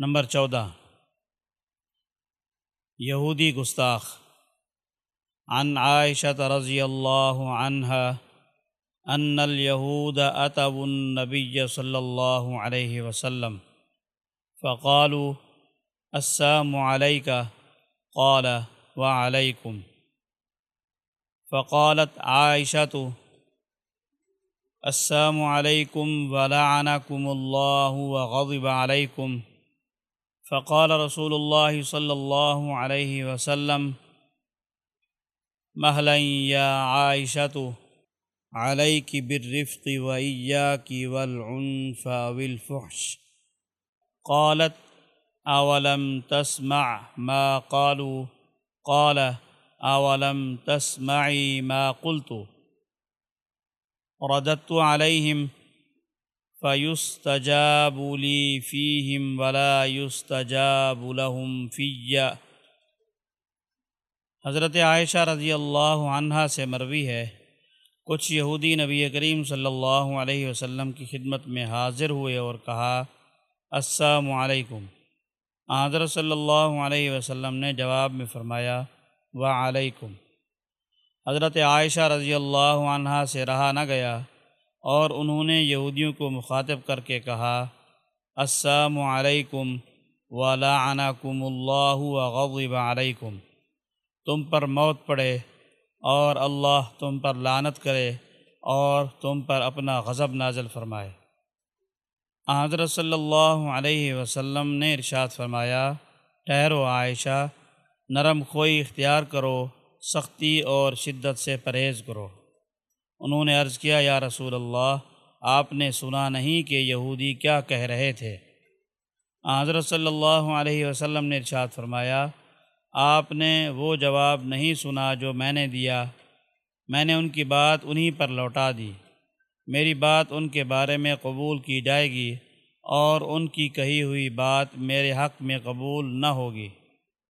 Number چودہ۔ یہودی گستاخ۔ عن عائشة رضی اللہ عنہ ان اليهود اتوا النبي صلی اللہ علیہ وسلم فقالوا السلام عليك قال وعليكم فقالت عائشة السلام عليكم ولعنكم الله وغضب عليكم فقال رسول الله صلى الله عليه وسلم مهلا يا عائشة عليك بالرفق وإياك والعنف والفحش۔ قالت أولم تسمع ما قالوا قال أولم تسمعي ما قلت رددت عليهم فيستجاب لي فيهم ولا يستجاب لهم في۔ حضرت عائشہ رضی اللہ عنہ سے مروی ہے۔ کچھ یہودی نبی کریم صلی اللہ علیہ وسلم کی خدمت میں حاضر ہوئے اور کہا، السلام علیکم۔ حضرت صلی اللہ علیہ وسلم نے جواب میں فرمایا، وعلیکم۔ حضرت عائشہ رضی اللہ عنہ سے رہا نہ گیا۔ اور انہوں نے یہودیوں کو مخاطب کر کے کہا، السلام علیکم ولعنکم اللہ وغضب علیکم۔ تم پر موت پڑے اور اللہ تم پر لانت کرے اور تم پر اپنا غضب نازل فرمائے۔ حضرت صلی اللہ علیہ وسلم نے ارشاد فرمایا، ٹھہرو عائشہ، نرم خوئی اختیار کرو، سختی اور شدت سے پرہیز کرو۔ انہوں نے عرض کیا، یا رسول اللہ، آپ نے سنا نہیں کہ یہودی کیا کہہ رہے تھے؟ حضرت صلی اللہ علیہ وسلم نے ارشاد فرمایا، آپ نے وہ جواب نہیں سنا جو میں نے دیا۔ میں نے ان کی بات انہی پر لوٹا دی۔ میری بات ان کے بارے میں قبول کی جائے گی اور ان کی کہی ہوئی بات میرے حق میں قبول نہ ہوگی۔